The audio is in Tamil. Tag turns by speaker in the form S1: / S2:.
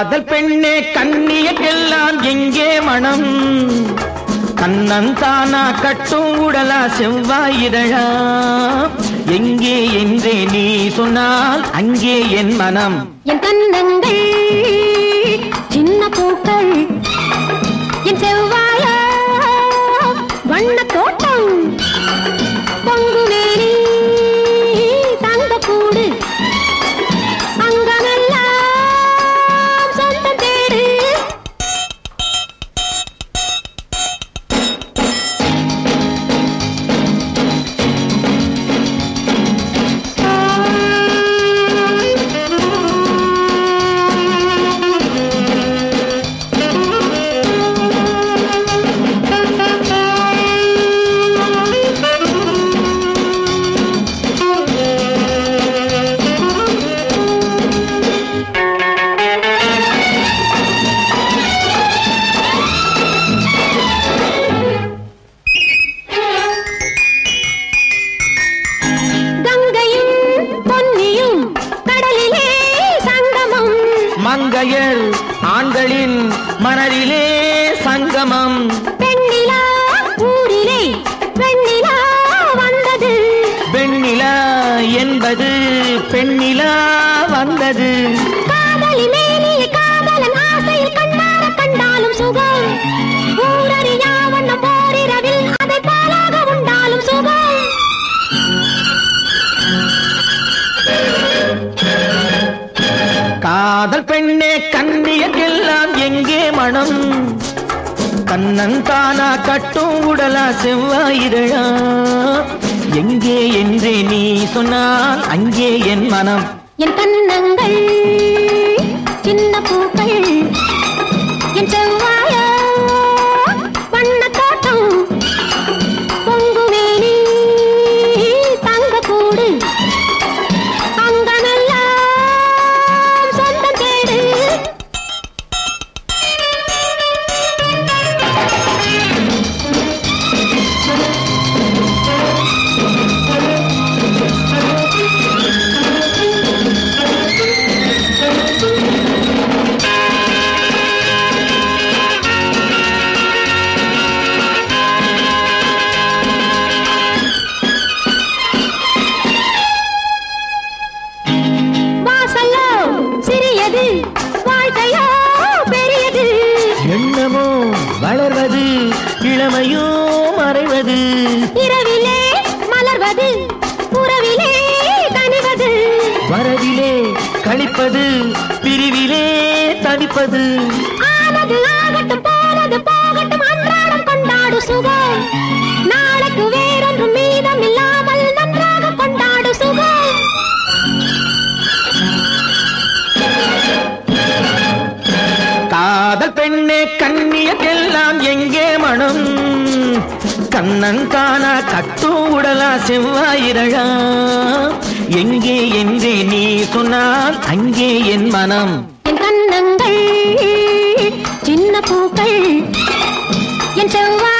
S1: காதல் பெண்ணே கண்ணியக்கெல்லாம் எங்கே மனம்? தன்னந்தானா கட்டும் உடலா செவ்வாயிதழா எங்கே என்றே நீ சொன்னால் அங்கே என் மனம்.
S2: என் கண்ணங்கள் சின்ன பூக்கள் என் செவ்வாயா? வண்ண தோட்டம் பொங்கு தங்க கூடு.
S1: மங்கையர் ஆண்களின் மனதிலே சங்கமம்.
S2: பெண்ணிலா ஊரிலே பெண்ணிலா வந்தது.
S1: வெண்ணிலா என்பது பெண்ணிலா வந்தது.
S2: காதல்
S1: பெண்ணே கண்ணியக்கெல்லாம் எங்கே மனம்? கண்ணன் தானா கட்டும் உடலா செவ்வாயிரழா? எங்கே என்றே நீ சொன்னால் அங்கே என் மனம்.
S2: என் கண்ணங்கள் சின்ன பூக்கள்
S1: இளமையோ மறைவது?
S2: இரவிலே மலர்வது உறவிலே கனிவது
S1: வரவிலே கழிப்பது பிரிவிலே தவிப்பது
S2: ஆனது ஆகட்டும்
S1: கண்ணன் தானா கட்டும் உடலா செவ்வாயிரழா எங்கே என்றே நீ சொன்னால் அங்கே என் மனம்.
S2: என் கண்ணங்கள் சின்ன பூக்கள் என் செவ்வாய்